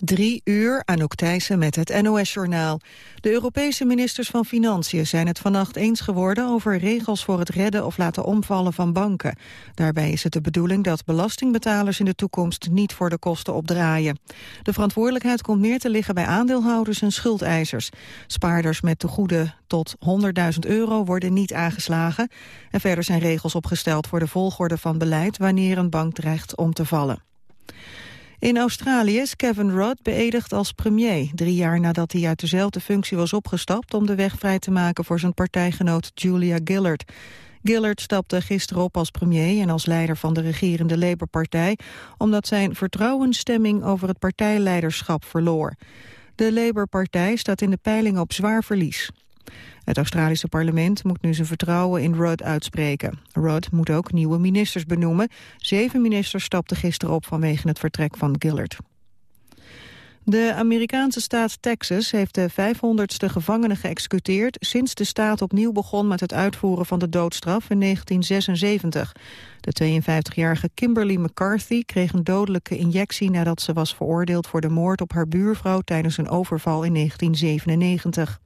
Drie uur, Anouk Thijssen met het NOS-journaal. De Europese ministers van Financiën zijn het vannacht eens geworden... over regels voor het redden of laten omvallen van banken. Daarbij is het de bedoeling dat belastingbetalers in de toekomst... niet voor de kosten opdraaien. De verantwoordelijkheid komt meer te liggen bij aandeelhouders en schuldeisers. Spaarders met tegoeden tot 100.000 euro worden niet aangeslagen. En verder zijn regels opgesteld voor de volgorde van beleid... wanneer een bank dreigt om te vallen. In Australië is Kevin Rudd beëdigd als premier... drie jaar nadat hij uit dezelfde functie was opgestapt... om de weg vrij te maken voor zijn partijgenoot Julia Gillard. Gillard stapte gisteren op als premier en als leider van de regerende Labour-partij... omdat zijn vertrouwensstemming over het partijleiderschap verloor. De Labour-partij staat in de peiling op zwaar verlies. Het Australische parlement moet nu zijn vertrouwen in Rudd uitspreken. Rudd moet ook nieuwe ministers benoemen. Zeven ministers stapten gisteren op vanwege het vertrek van Gillard. De Amerikaanse staat Texas heeft de 500ste gevangenen geëxecuteerd... sinds de staat opnieuw begon met het uitvoeren van de doodstraf in 1976. De 52-jarige Kimberly McCarthy kreeg een dodelijke injectie... nadat ze was veroordeeld voor de moord op haar buurvrouw... tijdens een overval in 1997.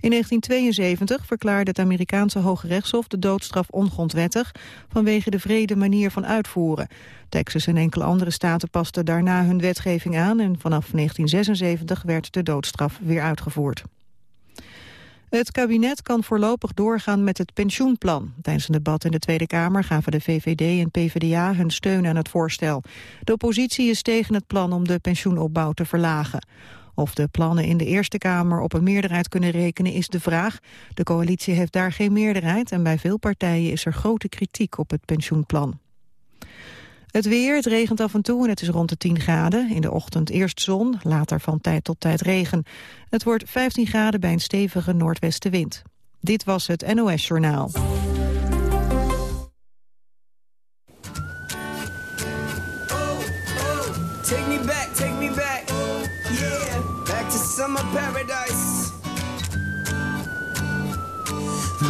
In 1972 verklaarde het Amerikaanse Hoge Rechtshof de doodstraf ongrondwettig vanwege de vrede manier van uitvoeren. Texas en enkele andere staten pasten daarna hun wetgeving aan en vanaf 1976 werd de doodstraf weer uitgevoerd. Het kabinet kan voorlopig doorgaan met het pensioenplan. Tijdens een debat in de Tweede Kamer gaven de VVD en PvdA hun steun aan het voorstel. De oppositie is tegen het plan om de pensioenopbouw te verlagen. Of de plannen in de Eerste Kamer op een meerderheid kunnen rekenen is de vraag. De coalitie heeft daar geen meerderheid en bij veel partijen is er grote kritiek op het pensioenplan. Het weer, het regent af en toe en het is rond de 10 graden. In de ochtend eerst zon, later van tijd tot tijd regen. Het wordt 15 graden bij een stevige noordwestenwind. Dit was het NOS Journaal.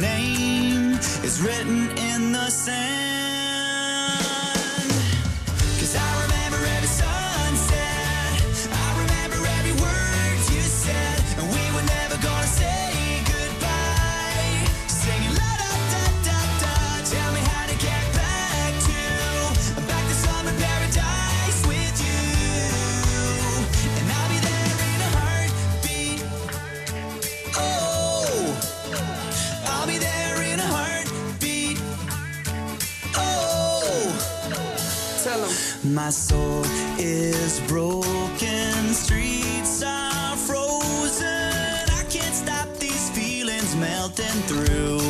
name is written in the sand. My soul is broken, streets are frozen. I can't stop these feelings melting through.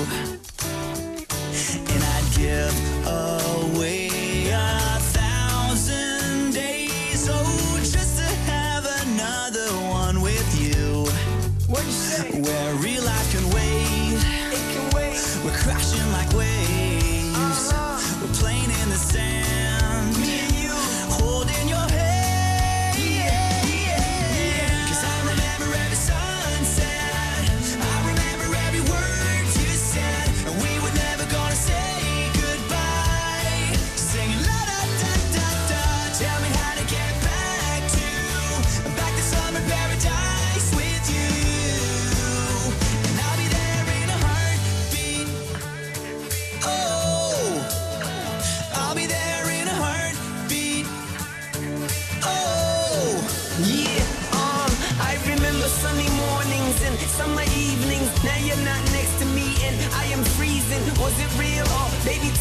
And I'd give away a thousand days, oh, just to have another one with you. What you say? Where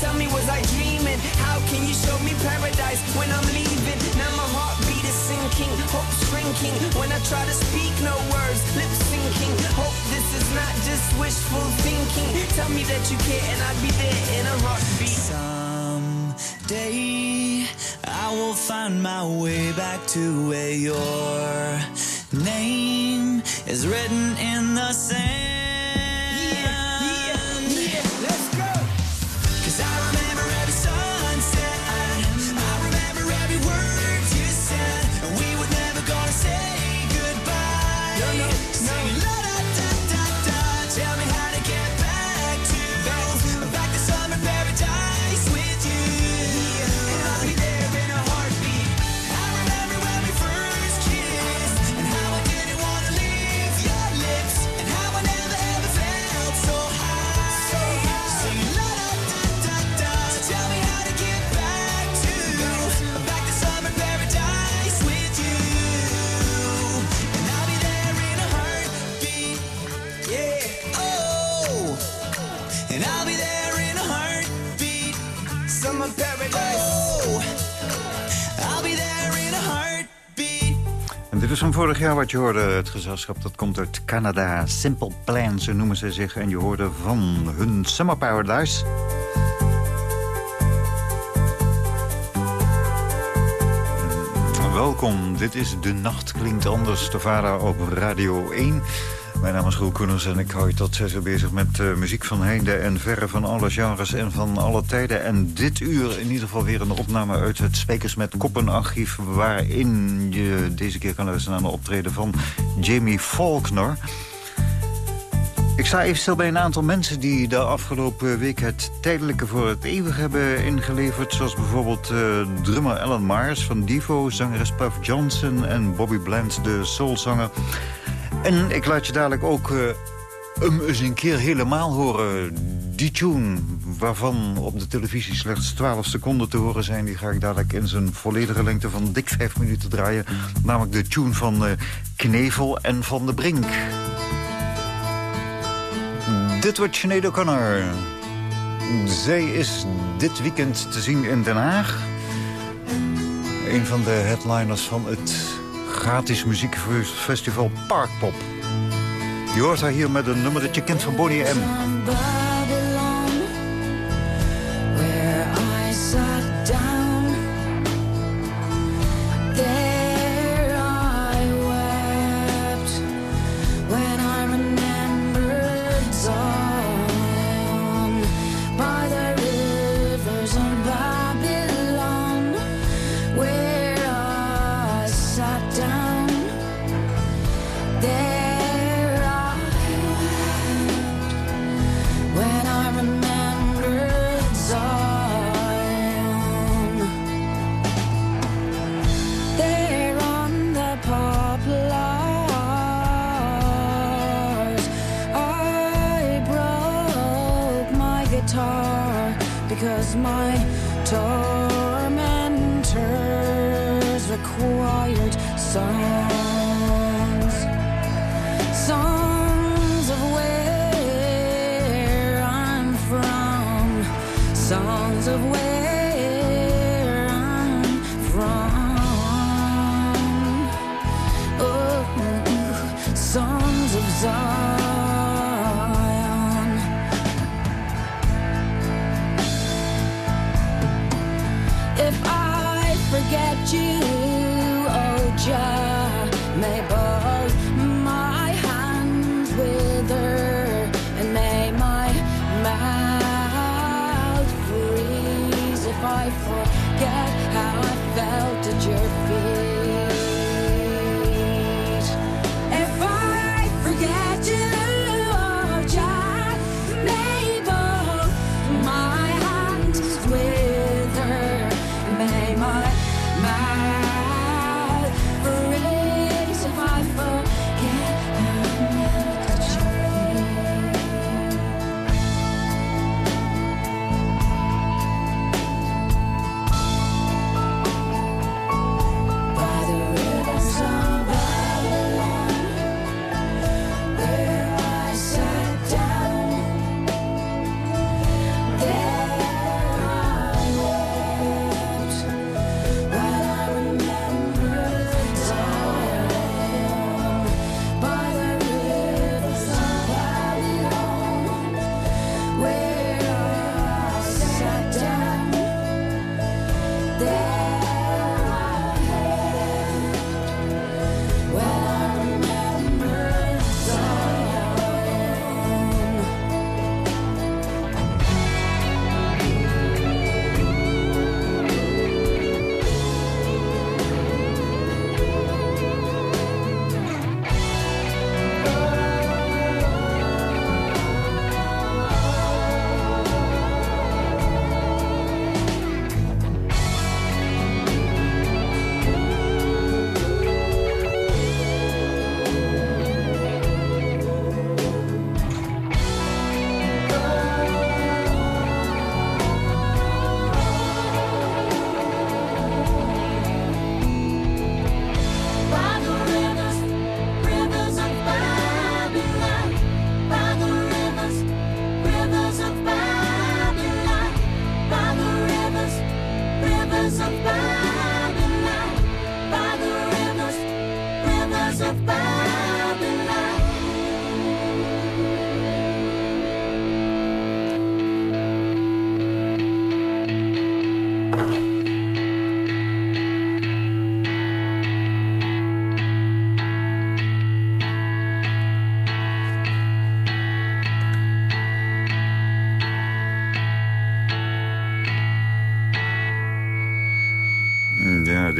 Tell me, was I dreaming? How can you show me paradise when I'm leaving? Now my heartbeat is sinking, hope's shrinking. When I try to speak, no words, lip syncing. Hope this is not just wishful thinking. Tell me that you care and I'd be there in a heartbeat. Some day I will find my way back to where your name is written in the sand. Van vorig jaar wat je hoorde. Het gezelschap dat komt uit Canada. Simple Plan, zo noemen ze zich. En je hoorde van hun Summer Paradise. Welkom, dit is De Nacht Klinkt Anders, de vader op Radio 1. Mijn naam is Roel Koeners en ik hou je tot zes uur bezig met uh, muziek van heinde en verre van alle genres en van alle tijden. En dit uur in ieder geval weer een opname uit het Spekers met Koppenarchief... waarin je deze keer kan luisteren naar een optreden van Jamie Faulkner... Ik sta even stil bij een aantal mensen die de afgelopen week het tijdelijke voor het eeuwig hebben ingeleverd. Zoals bijvoorbeeld uh, drummer Alan Mars van Divo, zangeres Puff Johnson en Bobby Bland, de soulzanger. En ik laat je dadelijk ook uh, eens een keer helemaal horen. Die tune, waarvan op de televisie slechts 12 seconden te horen zijn... die ga ik dadelijk in zijn volledige lengte van dik 5 minuten draaien. Namelijk de tune van uh, Knevel en Van de Brink. Dit wordt Sinead O'Connor. Zij is dit weekend te zien in Den Haag. Een van de headliners van het gratis muziekfestival Parkpop. Je hoort haar hier met een nummer dat je kent van Bonnie M.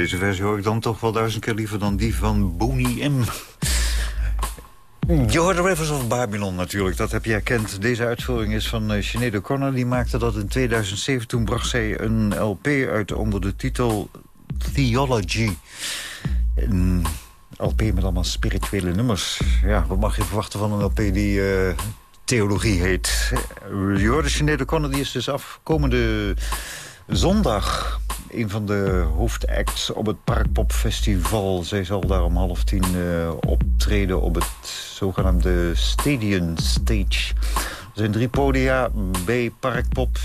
deze versie hoor ik dan toch wel duizend keer liever dan die van Boney M. Je hoort de Rivers of Babylon natuurlijk, dat heb je herkend. Deze uitvoering is van uh, Sinead O'Connor. Die maakte dat in 2007. Toen bracht zij een LP uit onder de titel Theology. Een LP met allemaal spirituele nummers. Ja, wat mag je verwachten van een LP die uh, theologie heet? Je hoorde Sinead O'Connor, die is dus afkomende zondag een van de hoofdacts op het Parkpop Festival. Zij zal daar om half tien uh, optreden op het zogenaamde Stadium Stage. Er zijn drie podia bij Parkpop.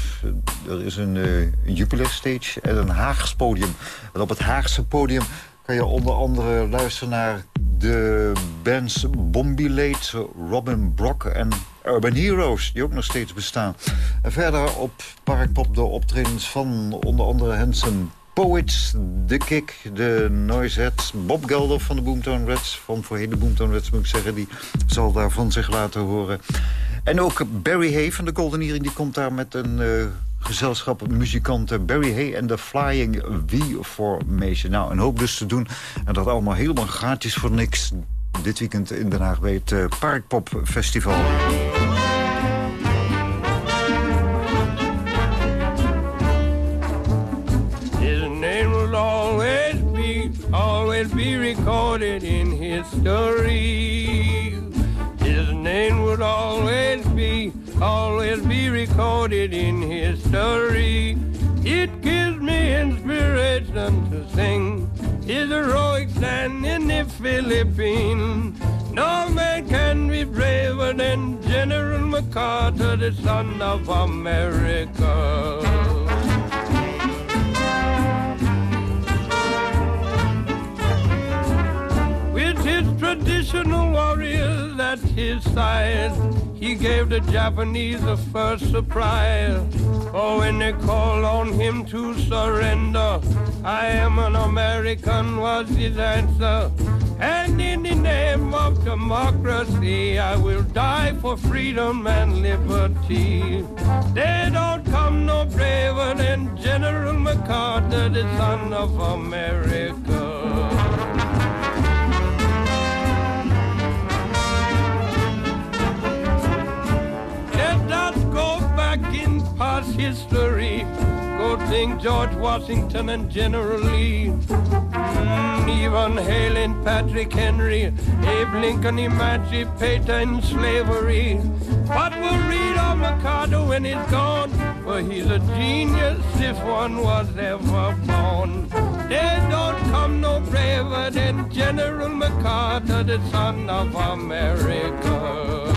Er is een, uh, Jupiler Stage en een Haags podium. En op het Haagse podium kan je onder andere luisteren naar de bands Bombilate, Robin Brock en Urban Heroes, die ook nog steeds bestaan. En verder op Parkpop de optredens van onder andere Hanson Poets, The Kick, de Noiseheads, Bob Gelder van de Boomtown Reds... van voorheen de Boomtown Reds moet ik zeggen, die zal daar van zich laten horen. En ook Barry Hay van de Golden Earring, die komt daar met een... Uh, gezelschap muzikanten Barry Hay en de Flying V-Formation. Nou, een hoop dus te doen. En dat allemaal helemaal gratis voor niks. Dit weekend in Den Haag bij het uh, Parkpop Festival. His name will always be, always be recorded in history. His name would always be, always be recorded in history. It gives me inspiration to sing his heroic stand in the Philippines. No man can be braver than General MacArthur, the son of America. With his traditional warriors at his side, he gave the Japanese a first surprise. Oh, when they called on him to surrender, I am an American was his answer. And in the name of democracy, I will die for freedom and liberty. They don't come no braver than General MacArthur, the son of America. History. Good thing George Washington and General Lee. Mm, even hailing Patrick Henry, Abe Lincoln emancipating slavery. But we'll read of MacArthur when he's gone, for he's a genius if one was ever born. There don't come no braver than General MacArthur, the son of America.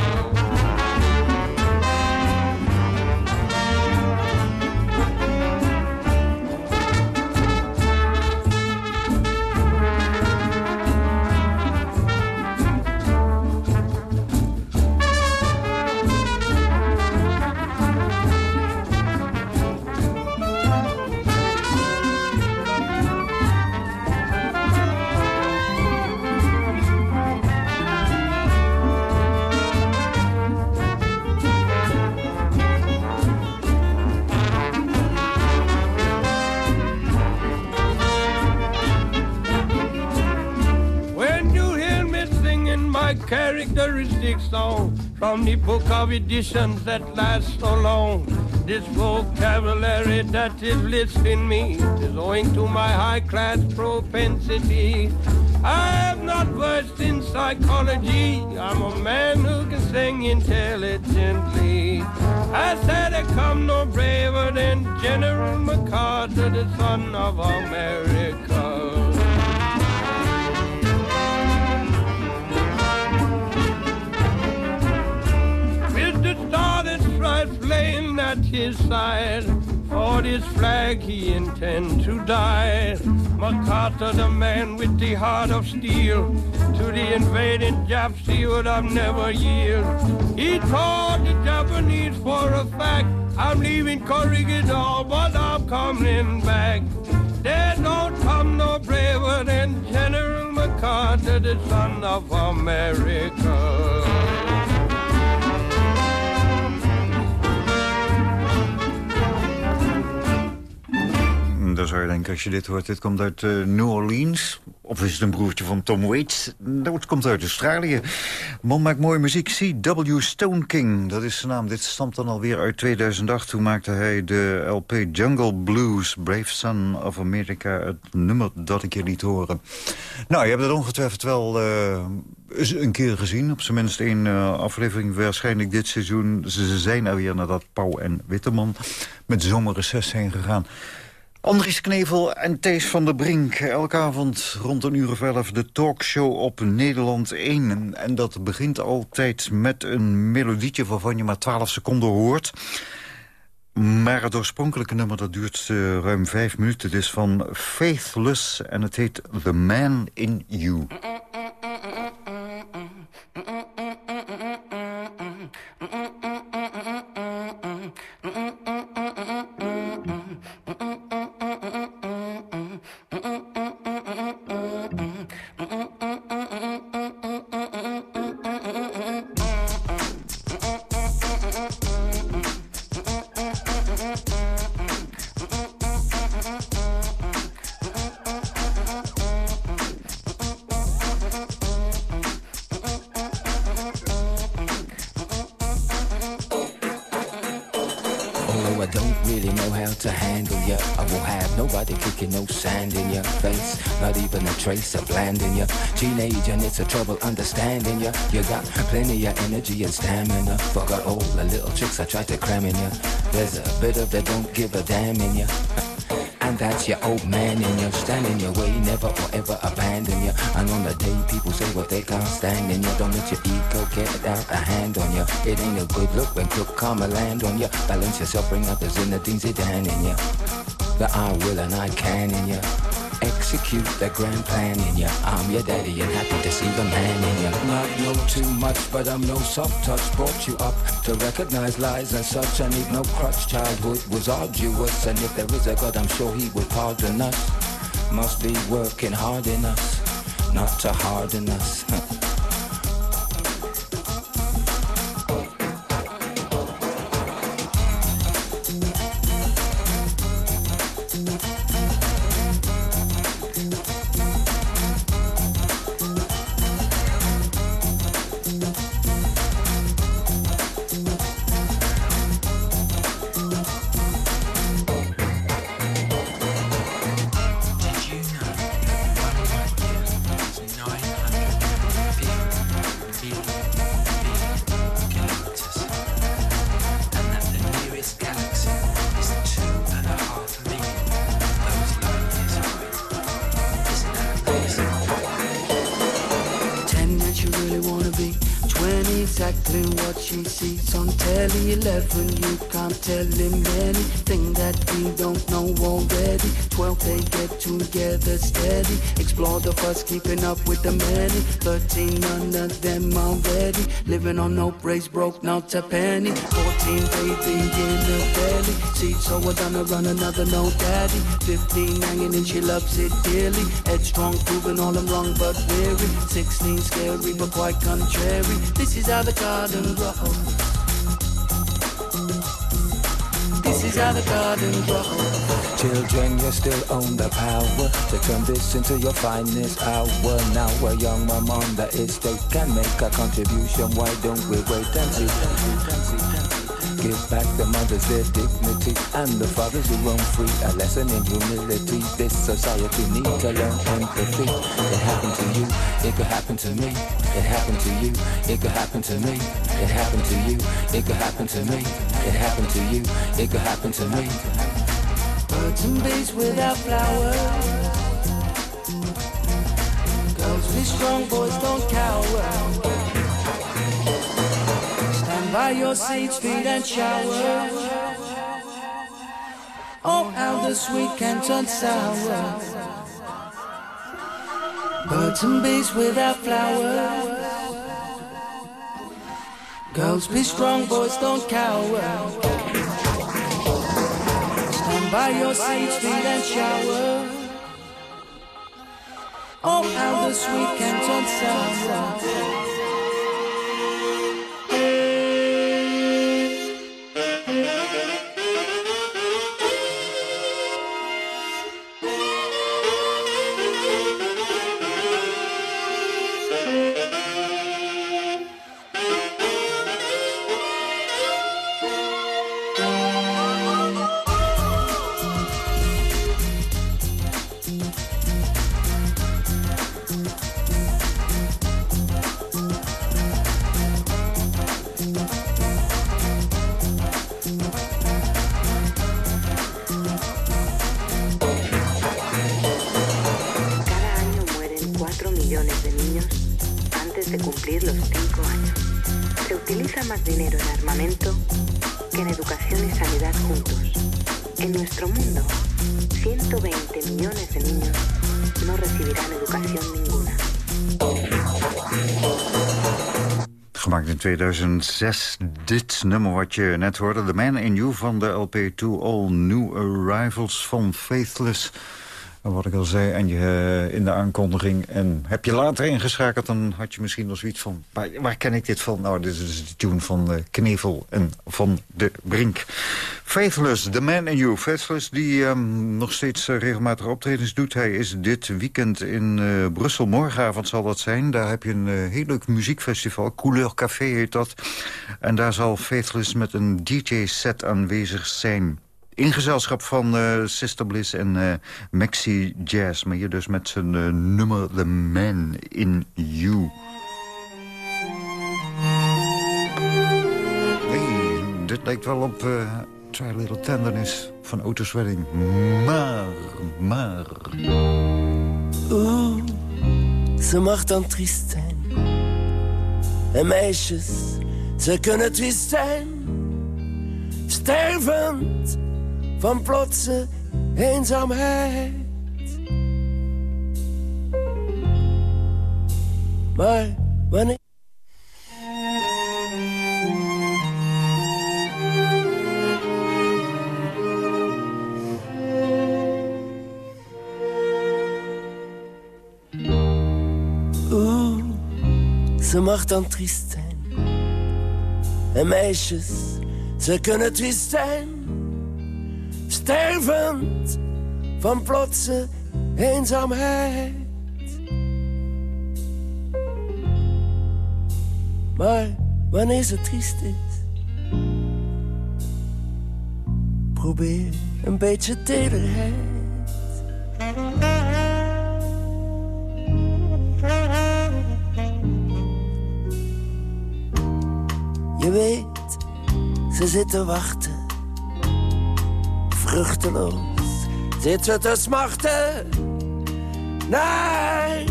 From the book of editions that last so long. This vocabulary that is listing me is owing to my high class propensity. I am not versed in psychology. I'm a man who can sing intelligently. I said I come no braver than General MacArthur, the son of America. At his side. For this flag he intend to die. MacArthur, the man with the heart of steel, to the invading Japs he would have never yield. He told the Japanese for a fact, I'm leaving Corregidor, but I'm coming back. There don't come no braver than General MacArthur, the son of America. Dan zou je denken, als je dit hoort, dit komt uit eh, New Orleans. Of is het een broertje van Tom Waits? Nou, het komt uit Australië. Man maakt mooie muziek. C.W. Stone King, dat is zijn naam. Dit stamt dan alweer uit 2008. Toen maakte hij de LP Jungle Blues, Brave Son of America. Het nummer dat ik je liet horen. Nou, je hebt het ongetwijfeld wel eens een keer gezien. Op zijn minst één uh, aflevering waarschijnlijk dit seizoen. Ze zijn er weer nadat Pauw en Witteman met zomerreces zijn gegaan. Andries Knevel en Thees van der Brink. Elke avond rond een uur of elf de talkshow op Nederland 1. En dat begint altijd met een melodietje waarvan je maar 12 seconden hoort. Maar het oorspronkelijke nummer dat duurt uh, ruim vijf minuten. Is van Faithless en het heet The Man in You. And it's a trouble understanding you. You got plenty of energy and stamina. Forgot all the little tricks I tried to cram in you. There's a bit of that don't give a damn in you. And that's your old man in you, stand in your way, never or ever abandon you. And on the day people say what they can't stand in you, don't let your ego get out a hand on you. It ain't a good look when crook karma land on you. Balance yourself, bring out the Zinedine Zidane in you. The I will and I can in you execute the grand plan in ya. I'm your daddy and happy to see the man in ya. Not know too much, but I'm no soft touch. Brought you up to recognize lies and such. I need no crutch. Childhood was arduous, and if there is a God, I'm sure He would pardon us. Must be working hard enough, not to harden us. up with the many. Thirteen, none of them already. Living on no breaks, broke, not a penny. Fourteen, baby in the belly. See, so we're gonna run another no daddy. Fifteen, hanging and she loves it dearly. Headstrong, proving all I'm wrong but weary. Sixteen, scary but quite contrary. This is how the garden grows. This is how the garden grows. Children, you still own the power to turn this into your finest hour. Now a young mom on the estate can make a contribution. Why don't we wait and see? Give back the mothers their dignity and the fathers who roam free. A lesson in humility. This society needs to learn empathy. It happened to you, it could happen to me. It happened to you, it could happen to me. It happened to you, it could happen to me. It happened to you, it could happen to me. And bees without flowers. Girls be strong, boys don't cower Stand by your seats, feed and shower. Oh, how the sweet can turn sour. Birds and bees without flowers. Girls be strong, boys don't cower. By your seats, feed and shower. Oh, how the sweet can turn 2006. Dit nummer wat je net hoorde. The Man in You van de LP To All New Arrivals van Faithless. Wat ik al zei en je, eh, in de aankondiging. En heb je later ingeschakeld, dan had je misschien nog zoiets van... Waar, ken ik dit van? Nou, dit is de tune van eh, Knevel en van de Brink. Faithless, The Man in You. Faithless, die ehm, nog steeds eh, regelmatig optredens doet. Hij is dit weekend in Brussel. Morgenavond zal dat zijn. Daar heb je een heel leuk muziekfestival. Couleur Café heet dat. En daar zal Faithless met een DJ-set aanwezig zijn. In gezelschap van eh, Sister Bliss en eh, Maxi Jazz. Maar hier dus met zijn eh, nummer The Man in You. Hey, dit lijkt wel op uh, Try a Little Tenderness van Otis Redding. Maar, maar... Oeh, ze mag dan triest zijn. En meisjes, ze kunnen triest zijn. Stervend van plotse eenzaamheid. Maar wanneer... Ze mag dan triest zijn. En meisjes, ze kunnen triest zijn. Stervend van plotse eenzaamheid. Maar wanneer ze triest is, probeer een beetje tederheid. Je weet, ze zit te wachten. Vruchteloos zit ze te smachten. Naar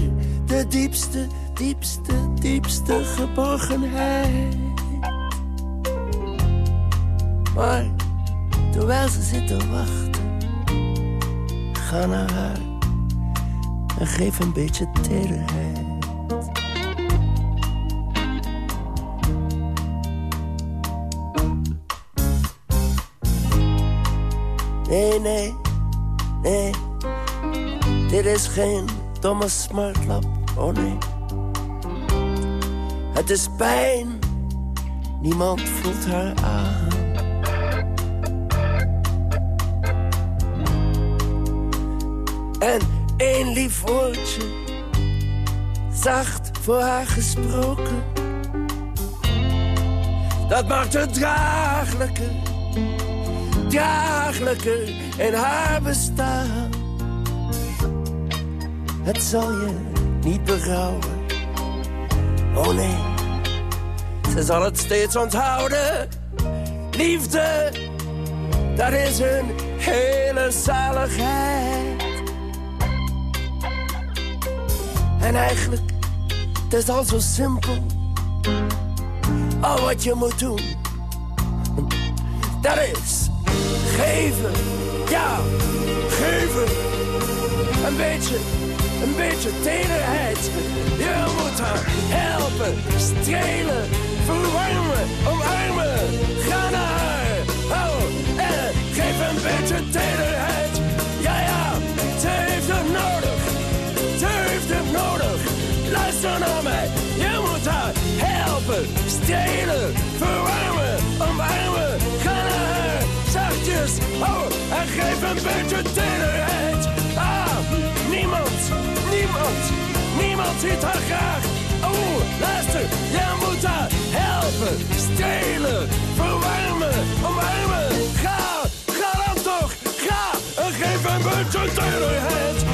de diepste, diepste, diepste geborgenheid. Maar terwijl ze zit te wachten, ga naar haar en geef een beetje tederheid. Nee, nee, nee. Dit is geen domme smartlap, oh nee. Het is pijn, niemand voelt haar aan. En één lief woordje, zacht voor haar gesproken. Dat maakt het draaglijker draaglijker in haar bestaan. Het zal je niet berouwen. Oh nee, ze zal het steeds onthouden. Liefde, dat is een hele zaligheid. En eigenlijk, het is al zo simpel. Al wat je moet doen, dat is geven Ja, geven. Een beetje, een beetje tederheid. Je moet haar helpen, strelen, verwarmen, omarmen. Ga naar haar, oh, en geef een beetje tederheid. Ja, ja, ze heeft het nodig, ze heeft het nodig. Luister naar mij, je moet haar helpen, strelen, verwarmen, oh, en geef een beetje tederheid. Ah, niemand, niemand, niemand ziet haar graag. Oh, luister, jij moet haar helpen, strelen, verwarmen, omarmen. Ga, ga dan toch, ga, en geef een beetje tederheid.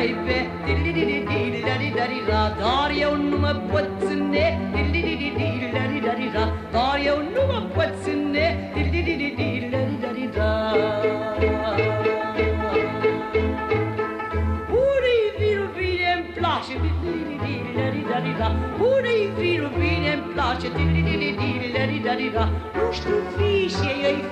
naive Nu știu fi și ei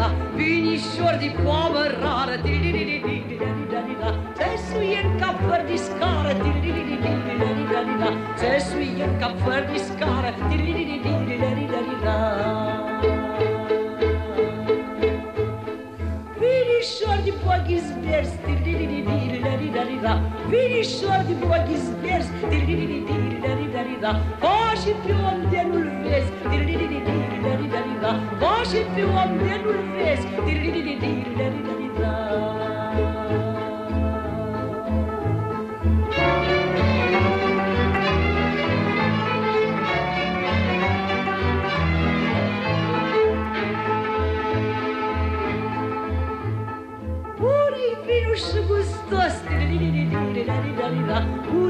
la finisce di poverare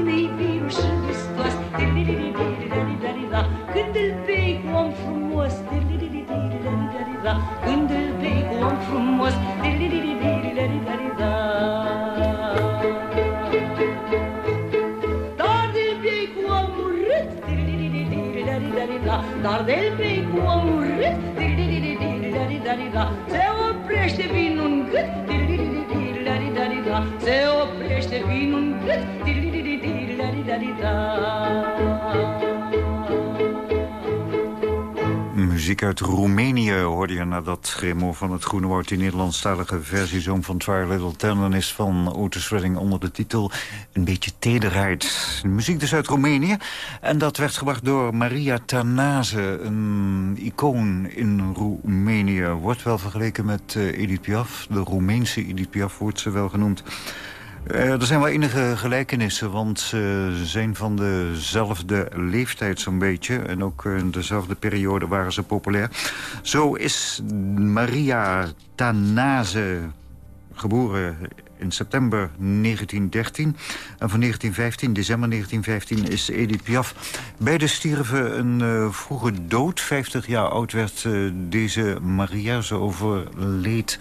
moon, the feverish, and. Uit Roemenië hoorde je nadat Grimo van het Groene Woord... die Nederlandstalige versie zong van Try Little Tenderness van Otis Redding... onder de titel Een beetje tederheid. De muziek dus uit Roemenië. En dat werd gebracht door Maria Tanase, een icoon in Roemenië. Wordt wel vergeleken met uh, Edith Piaf. De Roemeense Edith Piaf wordt ze wel genoemd. Uh, er zijn wel enige gelijkenissen, want ze zijn van dezelfde leeftijd zo'n beetje. En ook in dezelfde periode waren ze populair. Zo is Maria Tanase geboren in september 1913. En van 1915, december 1915, is Edith Piaf. Beide stierven een vroege dood. 50 jaar oud werd deze Maria, zo overleed.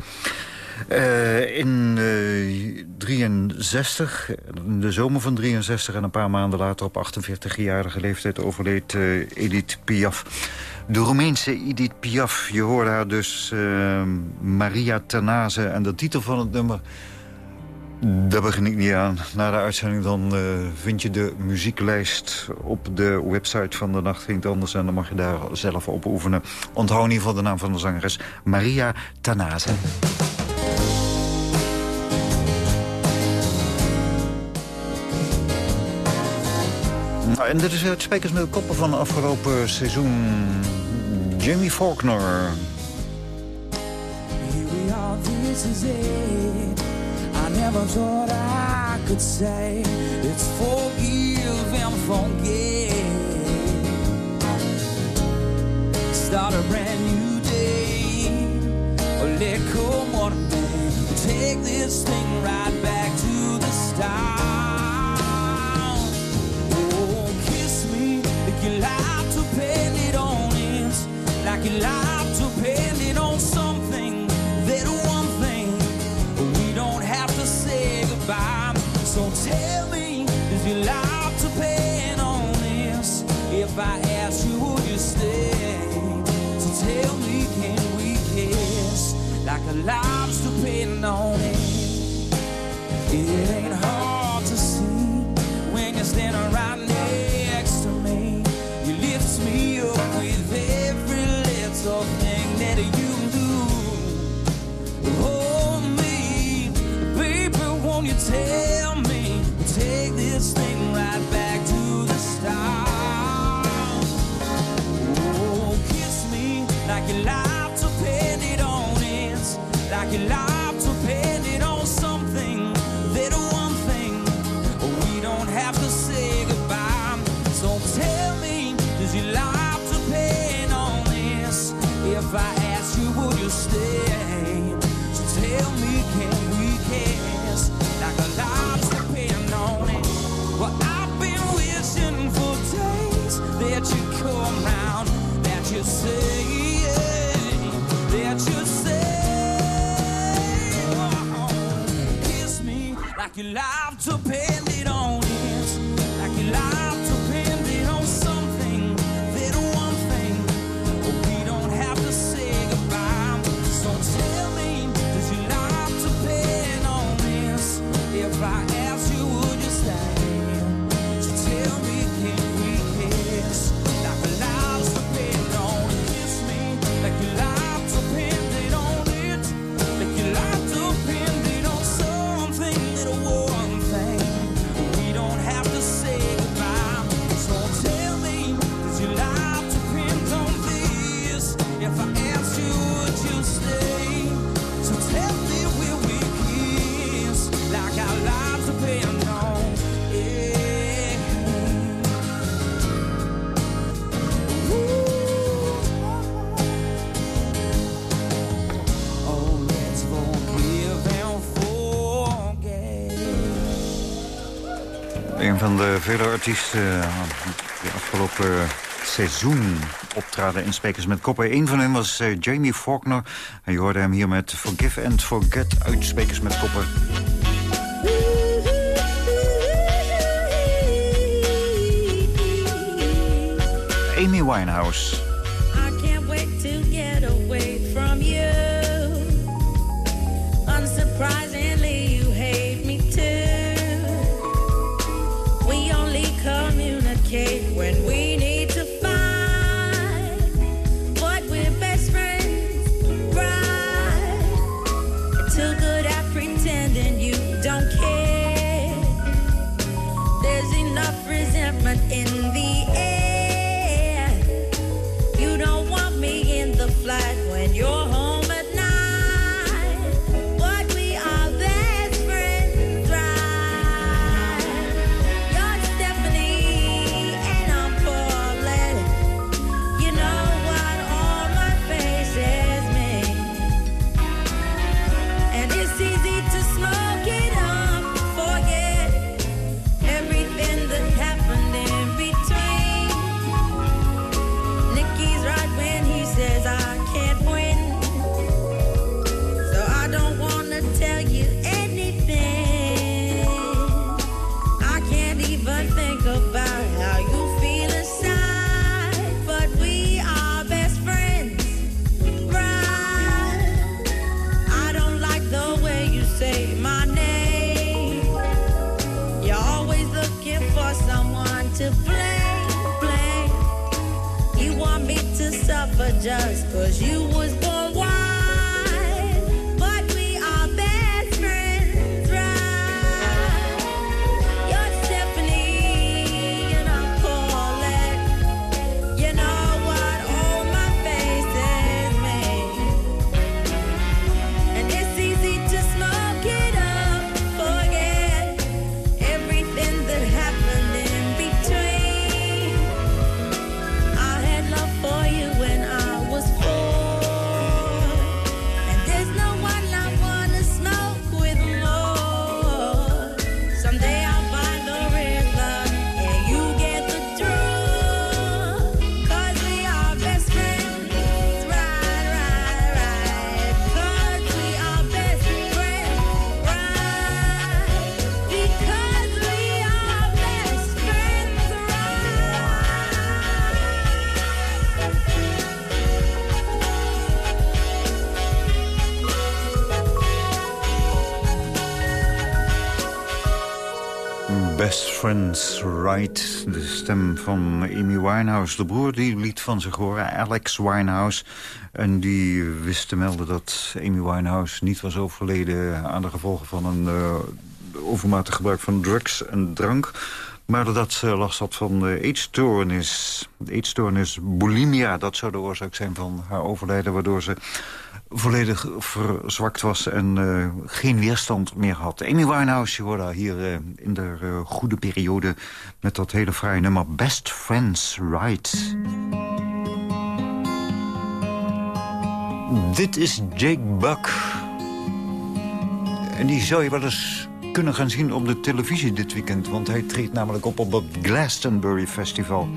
Uh, in uh, 63, in de zomer van 63 en een paar maanden later op 48-jarige leeftijd overleed uh, Edith Piaf. De Roemeense Edith Piaf, je hoorde haar dus Maria Tanase en de titel van het nummer... Daar begin ik niet aan. Na de uitzending dan vind je de muzieklijst op de website van de Nacht Ging Anders. En dan mag je daar zelf op oefenen. Onthoud in ieder geval de naam van de zangeres Maria Tanase. Nou, en dit is het Spijkers met de Koppen van afgelopen seizoen. Jamie Faulkner. Here we are, this is it. I never thought I could say it's forgive and forget. Start a brand new day. Let what may. Take this thing right back to the start. You like to pin it on it, like you like to pin it on something. That one thing we don't have to say goodbye. So tell me, does you like to on this? If I ask you, would you stay? So tell me, can we kiss like a to pin on it? It ain't hard to see when you're standing right it, like you de vele artiesten uh, die afgelopen seizoen optraden in Spekers met Koppen. Een van hen was uh, Jamie Faulkner. En je hoorde hem hier met Forgive and Forget uit Spekers met Koppen. Amy Winehouse. Just Best Friends Right, de stem van Amy Winehouse. De broer die liet van zich horen, Alex Winehouse. En die wist te melden dat Amy Winehouse niet was overleden... aan de gevolgen van een uh, overmatig gebruik van drugs en drank... maar dat ze last had van eetstoornis. Eetstoornis bulimia, dat zou de oorzaak zijn van haar overlijden... waardoor ze volledig verzwakt was en uh, geen weerstand meer had. Amy Winehouse, je hoorde hier uh, in de goede periode... met dat hele fraaie nummer Best Friends Right. Dit is Jake Buck. En die zou je wel eens kunnen gaan zien op de televisie dit weekend... want hij treedt namelijk op op het Glastonbury Festival.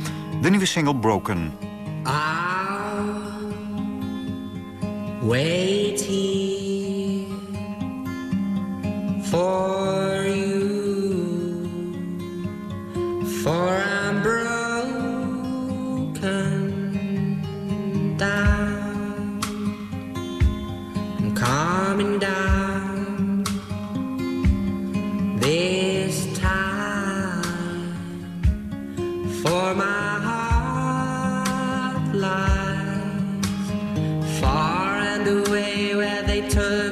De nieuwe single Broken. Here for you, for I'm broken down this time. For my heart lies far and away where they took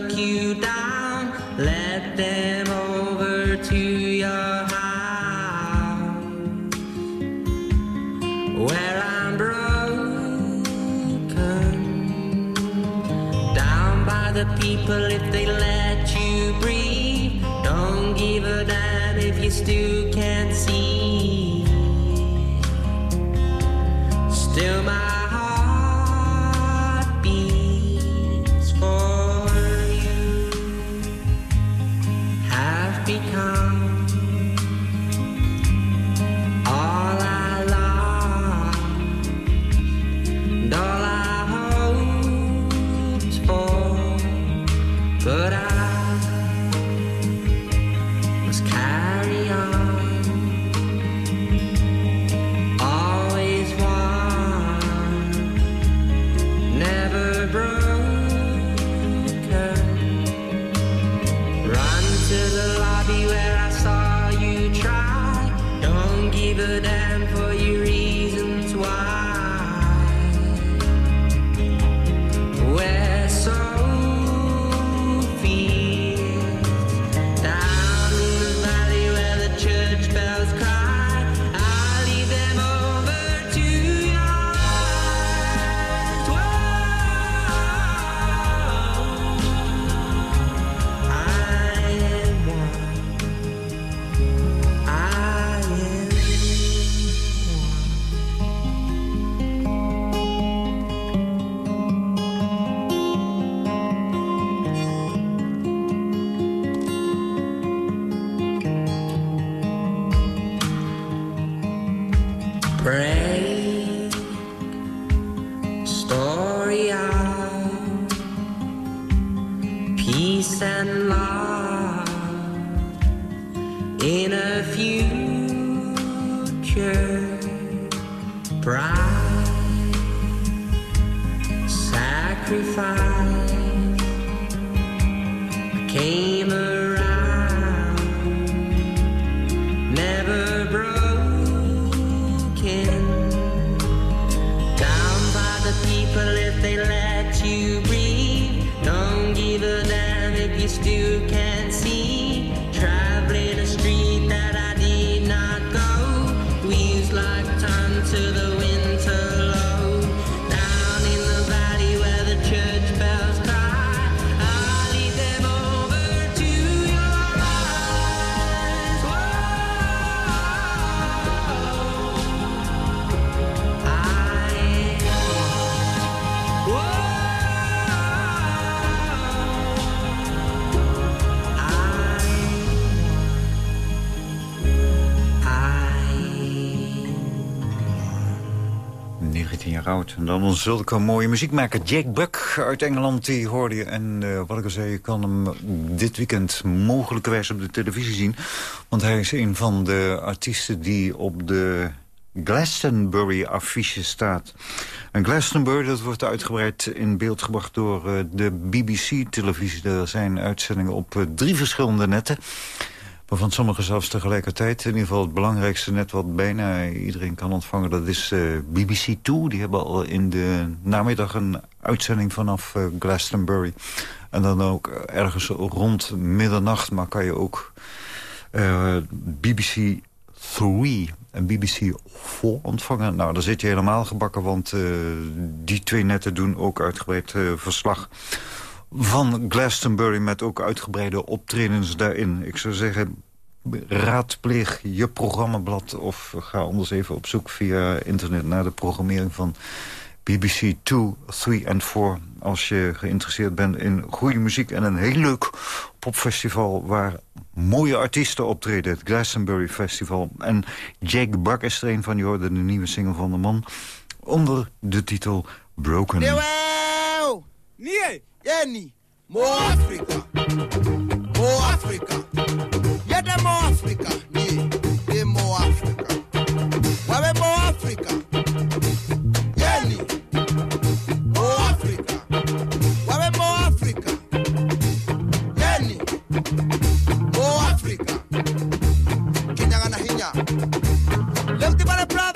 break. Story of peace and love. In a future. Bright En dan zulke mooie muziekmaker Jack Buck uit Engeland, die hoorde je. En eh, wat ik al zei, je kan hem dit weekend mogelijkerwijs op de televisie zien. Want hij is een van de artiesten die op de Glastonbury affiche staat. En Glastonbury, dat wordt uitgebreid in beeld gebracht door eh, de BBC-televisie. Er zijn uitzendingen op eh, drie verschillende netten. Waarvan sommige zelfs tegelijkertijd. In ieder geval het belangrijkste net wat bijna iedereen kan ontvangen. Dat is eh, BBC 2. Die hebben al in de namiddag een uitzending vanaf eh, Glastonbury. En dan ook ergens rond middernacht. Maar kan je ook eh, BBC 3 en BBC 4 ontvangen. Nou, daar zit je helemaal gebakken. Want die twee netten doen ook uitgebreid verslag van Glastonbury... met ook uitgebreide optredens daarin. Ik zou zeggen, raadpleeg je programmablad... of ga anders even op zoek via internet naar de programmering van BBC 2, 3 en 4... als je geïnteresseerd bent in goede muziek en een heel leuk popfestival... waar mooie artiesten optreden, het Glastonbury Festival. En Jack Buck is er een van, die hoorde de nieuwe single van de man... onder de titel Broken. Leo! Jenny. Mo Africa. Mo Africa. Ja, de Mo Africa. ni de Mo Africa. Wabe Mo Africa. Jenny. Mo Africa. Brothers.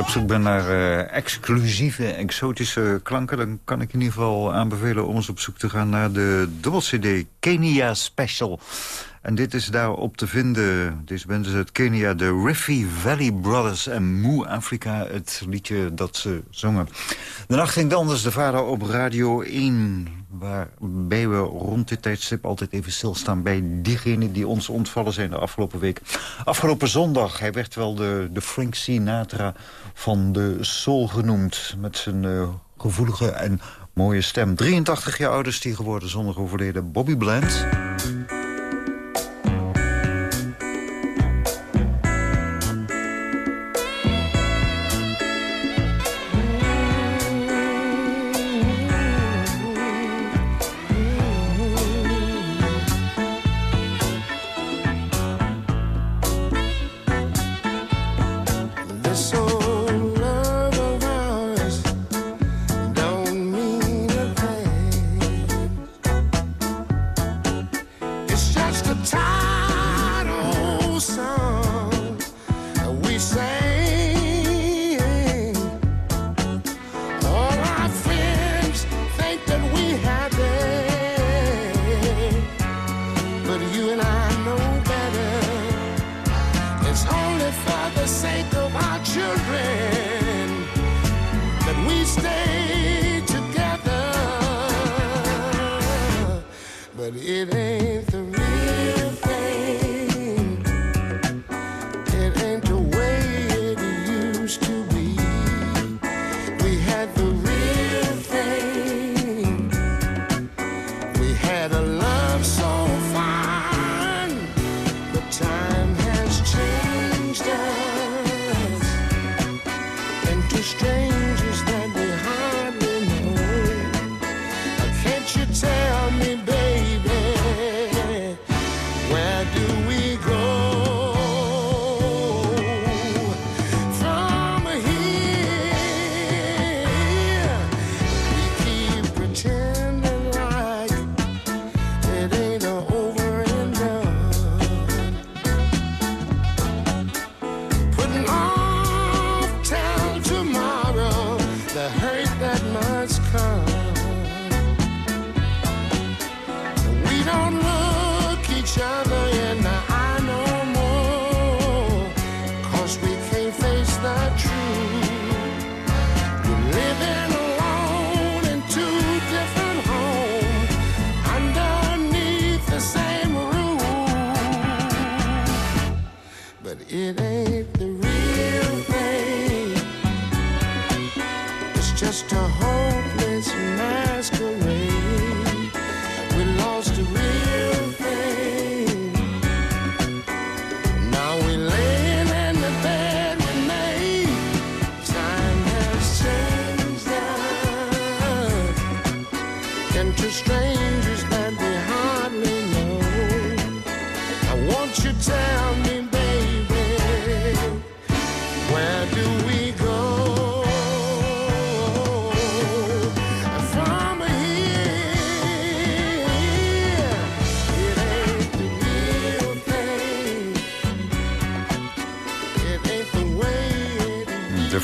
op zoek bent naar eh, exclusieve, exotische klanken... dan kan ik in ieder geval aanbevelen om eens op zoek te gaan naar de double CD Kenia Special... En dit is daarop te vinden. Dit is mensen uit Kenia, de Riffy Valley Brothers en Moe Afrika, het liedje dat ze zongen. De nacht ging dus de vader op Radio 1... waarbij we rond dit tijdstip altijd even stilstaan... bij diegenen die ons ontvallen zijn de afgelopen week. Afgelopen zondag, hij werd wel de, de Frank Sinatra van de soul genoemd... met zijn eh, gevoelige en mooie stem. 83 jaar oud is die geworden, zondag overleden Bobby Bland...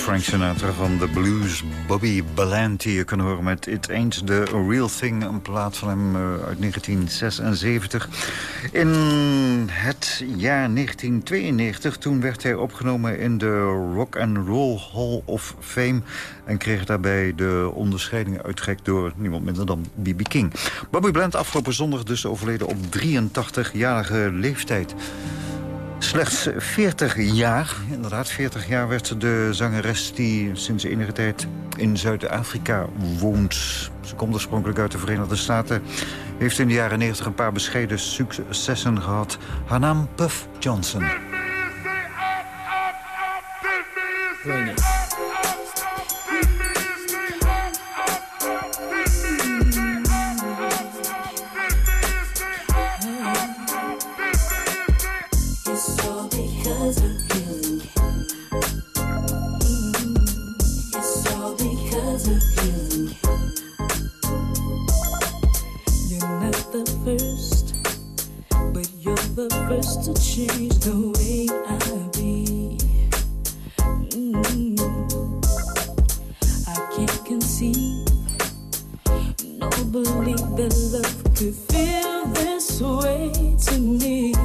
Frank Sinatra van de blues, Bobby Belanti. Je kan horen met It Ain't The Real Thing, een plaat van hem eh, uit 1976. In het jaar 1992, toen werd hij opgenomen in de Rock and Roll Hall of Fame... en kreeg daarbij de onderscheidingen uitgereikt door niemand minder dan B.B. King. Bobby Bland afgelopen zondag dus overleden op 83-jarige leeftijd. Slechts 40 jaar, inderdaad 40 jaar werd de zangeres die sinds enige tijd in Zuid-Afrika woont. Ze komt oorspronkelijk uit de Verenigde Staten. Heeft in de jaren 90 een paar bescheiden successen gehad. Haar naam Puff Johnson. The first to change the way I be. Mm. I can't conceive, no believe that love could feel this way to me.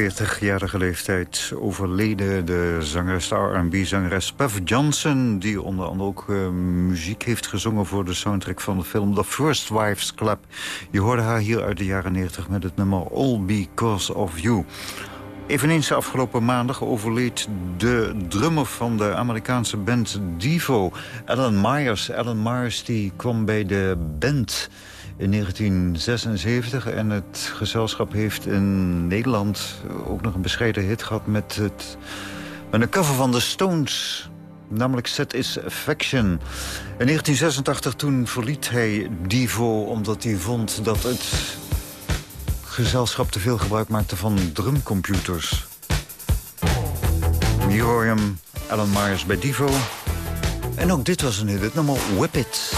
40-jarige leeftijd overleden de zangeres, de R&B-zangeres Puff Johnson... die onder andere ook eh, muziek heeft gezongen voor de soundtrack van de film The First Wives Club. Je hoorde haar hier uit de jaren 90 met het nummer All Because of You. Eveneens afgelopen maandag overleed de drummer van de Amerikaanse band Devo, Alan Myers. Alan Myers die kwam bij de band in 1976 en het gezelschap heeft in Nederland ook nog een bescheiden hit gehad met, het, met een cover van de Stones... Namelijk Satisfaction. In 1986 toen verliet hij Devo omdat hij vond dat het gezelschap te veel gebruik maakte van drumcomputers. Hem, Alan Myers bij Devo. En ook dit was een hit, het nummer Whip It.